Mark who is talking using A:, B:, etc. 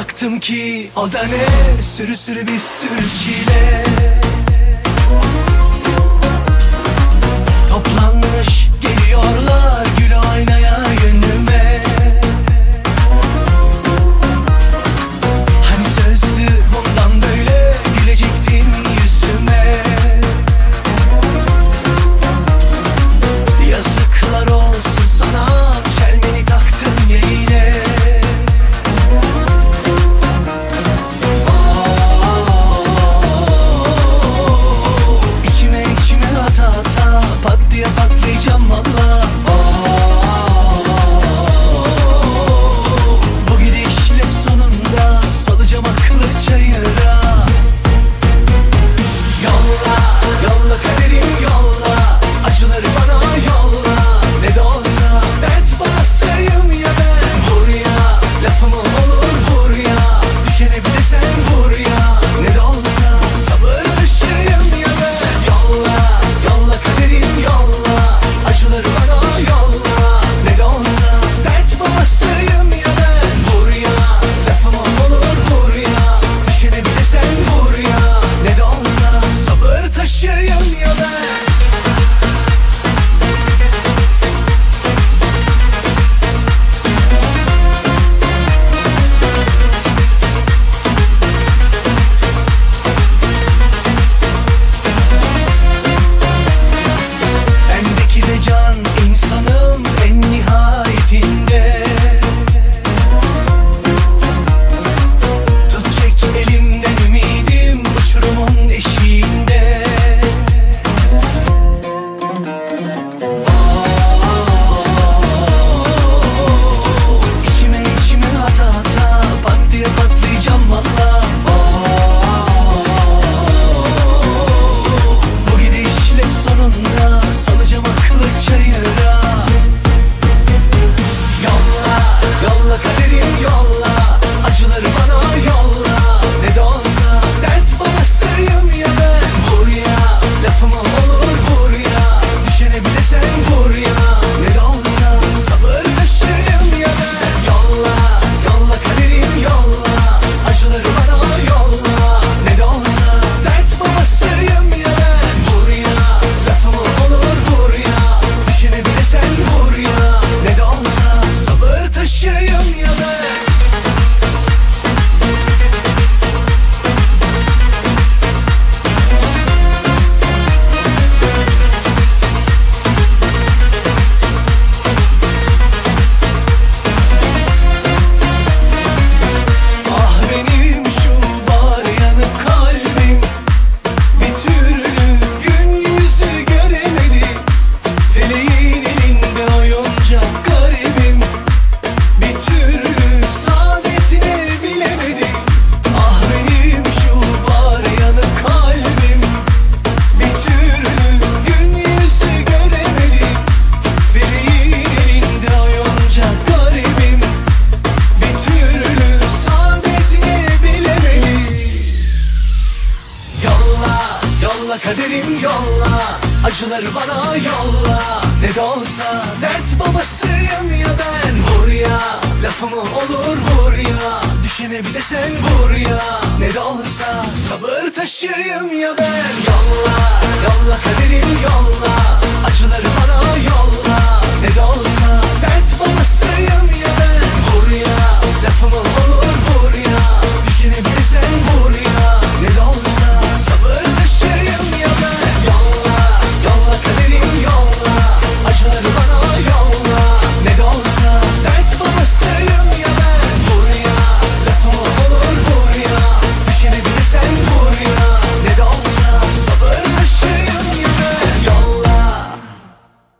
A: baktım ki O da ne? Sürü sürü bir sürü çile. Yolla kaderim yolla Acıları bana yolla. Ne de olsa dert babasıyım ya ben Vur ya. Lafımı olur vur ya. Düşene bile sen vur ya. Ne de olsa sabır taşıyım ya ben Yolla.